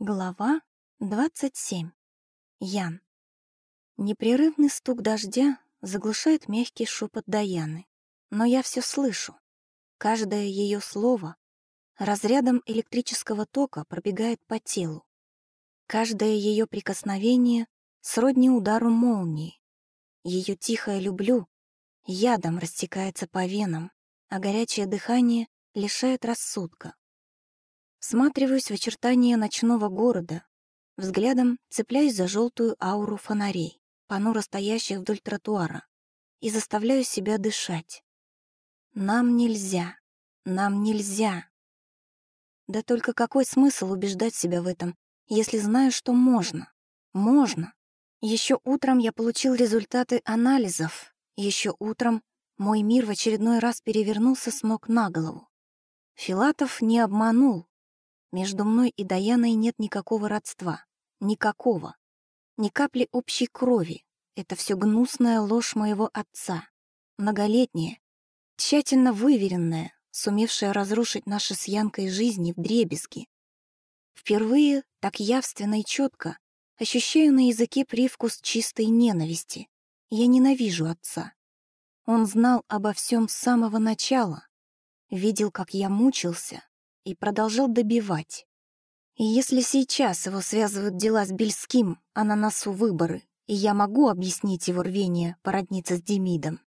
Глава 27. Ян. Непрерывный стук дождя заглушает мягкий шепот Даяны, но я все слышу. Каждое ее слово разрядом электрического тока пробегает по телу. Каждое ее прикосновение сродни удару молнии. Ее тихое «люблю» ядом растекается по венам, а горячее дыхание лишает рассудка. Всматриваюсь в очертания ночного города, взглядом цепляюсь за желтую ауру фонарей, понуро стоящих вдоль тротуара, и заставляю себя дышать. Нам нельзя, нам нельзя. Да только какой смысл убеждать себя в этом, если знаю, что можно? Можно. Еще утром я получил результаты анализов. Еще утром мой мир в очередной раз перевернулся с ног на голову. Филатов не обманул. Между мной и Даяной нет никакого родства. Никакого. Ни капли общей крови. Это все гнусная ложь моего отца. Многолетняя, тщательно выверенная, сумевшая разрушить наши с Янкой жизни в дребезги. Впервые так явственно и четко ощущаю на языке привкус чистой ненависти. Я ненавижу отца. Он знал обо всем с самого начала, видел, как я мучился, и продолжал добивать. И если сейчас его связывают дела с Бельским, а на носу выборы, и я могу объяснить его рвение породниться с Демидом,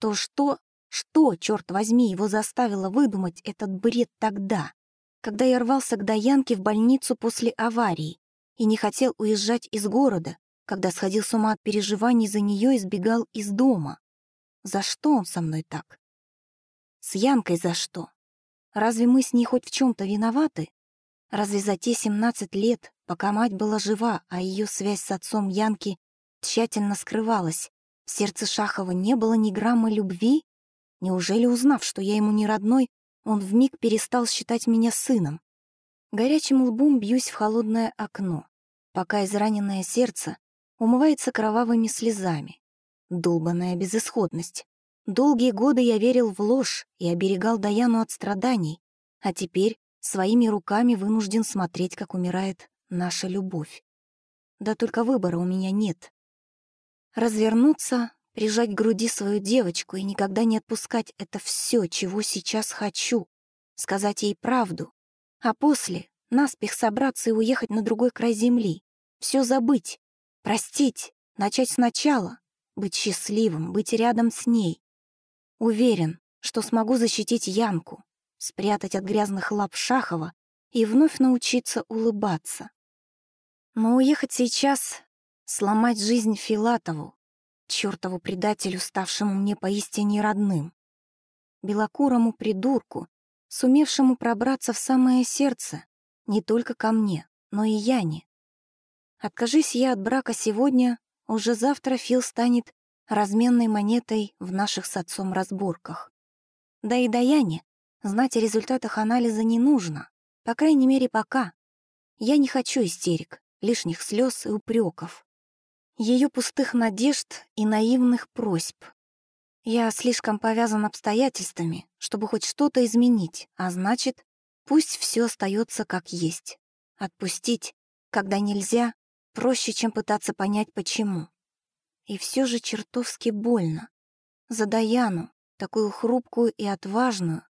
то что, что, черт возьми, его заставило выдумать этот бред тогда, когда я рвался к Даянке в больницу после аварии и не хотел уезжать из города, когда сходил с ума от переживаний за нее и сбегал из дома? За что он со мной так? С Янкой за что? Разве мы с ней хоть в чем-то виноваты? Разве за те 17 лет, пока мать была жива, а ее связь с отцом Янки тщательно скрывалась, в сердце Шахова не было ни грамма любви? Неужели, узнав, что я ему не родной, он вмиг перестал считать меня сыном? Горячим лбом бьюсь в холодное окно, пока израненное сердце умывается кровавыми слезами. Долбанная безысходность. Долгие годы я верил в ложь и оберегал Даяну от страданий, а теперь своими руками вынужден смотреть, как умирает наша любовь. Да только выбора у меня нет. Развернуться, прижать к груди свою девочку и никогда не отпускать — это все, чего сейчас хочу. Сказать ей правду. А после наспех собраться и уехать на другой край земли. Все забыть, простить, начать сначала, быть счастливым, быть рядом с ней. Уверен, что смогу защитить Янку, спрятать от грязных лап Шахова и вновь научиться улыбаться. Но уехать сейчас — сломать жизнь Филатову, чертову предателю, ставшему мне поистине родным, белокурому придурку, сумевшему пробраться в самое сердце не только ко мне, но и Яне. Откажись я от брака сегодня, уже завтра Фил станет разменной монетой в наших с отцом разборках. Да и Даяне знать о результатах анализа не нужно, по крайней мере, пока. Я не хочу истерик, лишних слез и упреков. Ее пустых надежд и наивных просьб. Я слишком повязан обстоятельствами, чтобы хоть что-то изменить, а значит, пусть все остается как есть. Отпустить, когда нельзя, проще, чем пытаться понять, почему. И все же чертовски больно. За Даяну, такую хрупкую и отважную,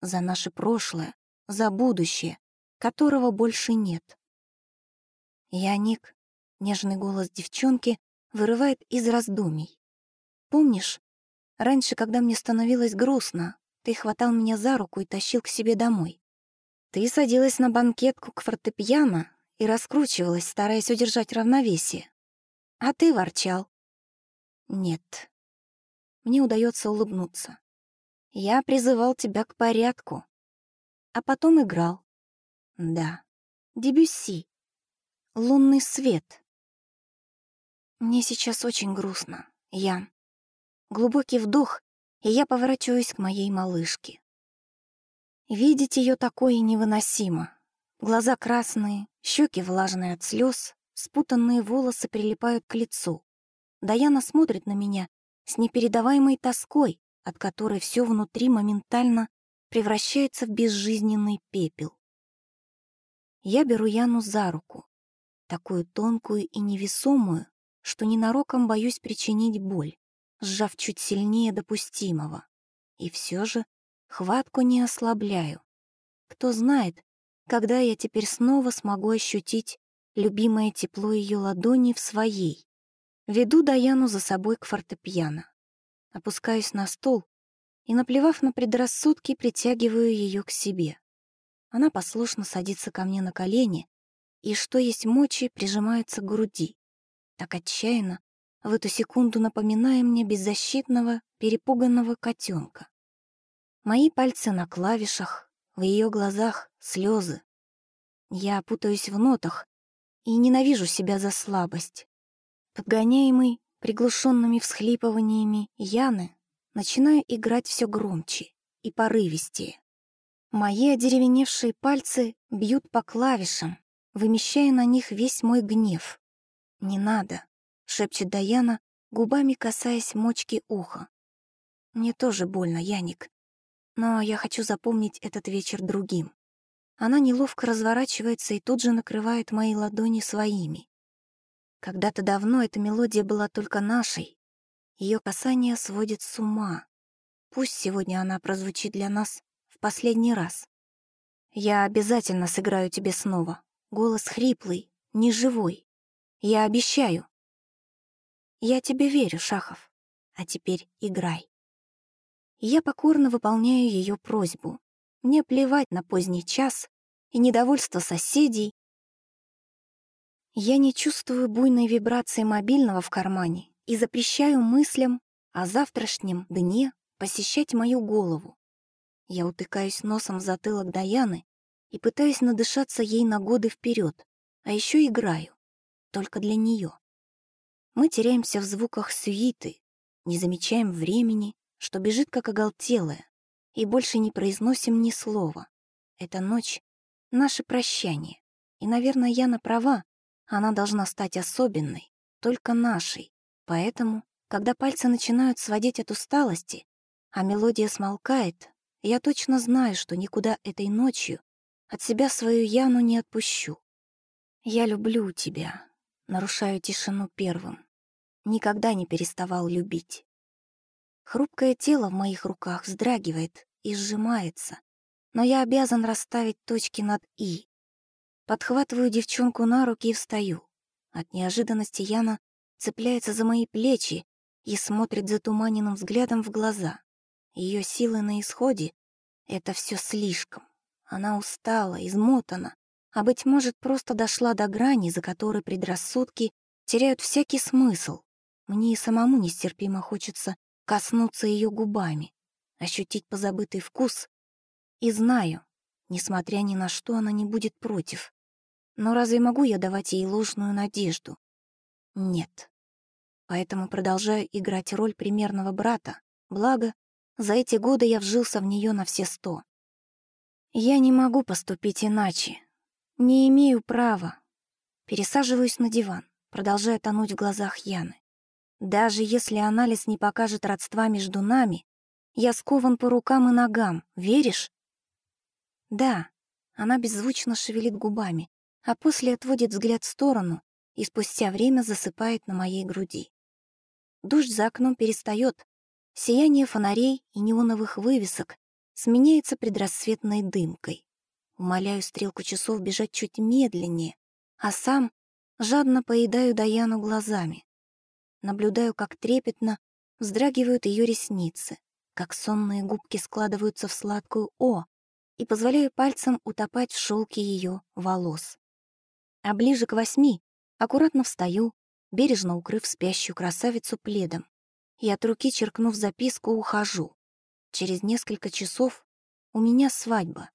за наше прошлое, за будущее, которого больше нет. Яник, нежный голос девчонки, вырывает из раздумий. Помнишь, раньше, когда мне становилось грустно, ты хватал меня за руку и тащил к себе домой. Ты садилась на банкетку к фортепиано и раскручивалась, стараясь удержать равновесие. А ты ворчал. Нет. Мне удается улыбнуться. Я призывал тебя к порядку. А потом играл. Да. Дебюсси. Лунный свет. Мне сейчас очень грустно, Ян. Глубокий вдох, и я поворачиваюсь к моей малышке. Видеть ее такое невыносимо. Глаза красные, щеки влажные от слез, спутанные волосы прилипают к лицу. Даяна смотрит на меня с непередаваемой тоской, от которой все внутри моментально превращается в безжизненный пепел. Я беру Яну за руку, такую тонкую и невесомую, что ненароком боюсь причинить боль, сжав чуть сильнее допустимого. И все же хватку не ослабляю. Кто знает, когда я теперь снова смогу ощутить любимое тепло ее ладони в своей. Веду Даяну за собой к фортепиано. Опускаюсь на стол и, наплевав на предрассудки, притягиваю ее к себе. Она послушно садится ко мне на колени и, что есть мочи, прижимается к груди. Так отчаянно, в эту секунду напоминая мне беззащитного, перепуганного котенка. Мои пальцы на клавишах, в ее глазах слезы. Я путаюсь в нотах и ненавижу себя за слабость. Подгоняемый приглушенными всхлипываниями Яны, начинаю играть все громче и порывистее. Мои одеревеневшие пальцы бьют по клавишам, вымещая на них весь мой гнев. «Не надо», — шепчет Даяна, губами касаясь мочки уха. «Мне тоже больно, Яник, но я хочу запомнить этот вечер другим». Она неловко разворачивается и тут же накрывает мои ладони своими. Когда-то давно эта мелодия была только нашей. Ее касание сводит с ума. Пусть сегодня она прозвучит для нас в последний раз. Я обязательно сыграю тебе снова. Голос хриплый, неживой. Я обещаю. Я тебе верю, Шахов. А теперь играй. Я покорно выполняю ее просьбу. Мне плевать на поздний час и недовольство соседей, я не чувствую буйной вибрации мобильного в кармане и запрещаю мыслям о завтрашнем дне посещать мою голову. Я утыкаюсь носом в затылок Даяны и пытаюсь надышаться ей на годы вперед, а еще играю. Только для нее. Мы теряемся в звуках сюиты, не замечаем времени, что бежит как оголтелое, и больше не произносим ни слова. Эта ночь — наше прощание. И, наверное, Яна права, она должна стать особенной, только нашей. Поэтому, когда пальцы начинают сводить от усталости, а мелодия смолкает, я точно знаю, что никуда этой ночью от себя свою Яну не отпущу. Я люблю тебя, нарушаю тишину первым. Никогда не переставал любить. Хрупкое тело в моих руках вздрагивает и сжимается, но я обязан расставить точки над «и». Подхватываю девчонку на руки и встаю. От неожиданности Яна цепляется за мои плечи и смотрит затуманенным взглядом в глаза. Ее силы на исходе — это все слишком. Она устала, измотана, а, быть может, просто дошла до грани, за которой предрассудки теряют всякий смысл. Мне и самому нестерпимо хочется коснуться ее губами, ощутить позабытый вкус. И знаю, несмотря ни на что, она не будет против. Но разве могу я давать ей ложную надежду? Нет. Поэтому продолжаю играть роль примерного брата, благо, за эти годы я вжился в нее на все сто. Я не могу поступить иначе. Не имею права. Пересаживаюсь на диван, продолжая тонуть в глазах Яны. Даже если анализ не покажет родства между нами, я скован по рукам и ногам, веришь? Да, она беззвучно шевелит губами, а после отводит взгляд в сторону и спустя время засыпает на моей груди. Дождь за окном перестает, сияние фонарей и неоновых вывесок сменяется предрассветной дымкой. Умоляю стрелку часов бежать чуть медленнее, а сам жадно поедаю Даяну глазами. Наблюдаю, как трепетно вздрагивают ее ресницы, как сонные губки складываются в сладкую «О», и позволяю пальцем утопать в шелке ее волос. А ближе к восьми аккуратно встаю, бережно укрыв спящую красавицу пледом, и от руки, черкнув записку, ухожу. Через несколько часов у меня свадьба.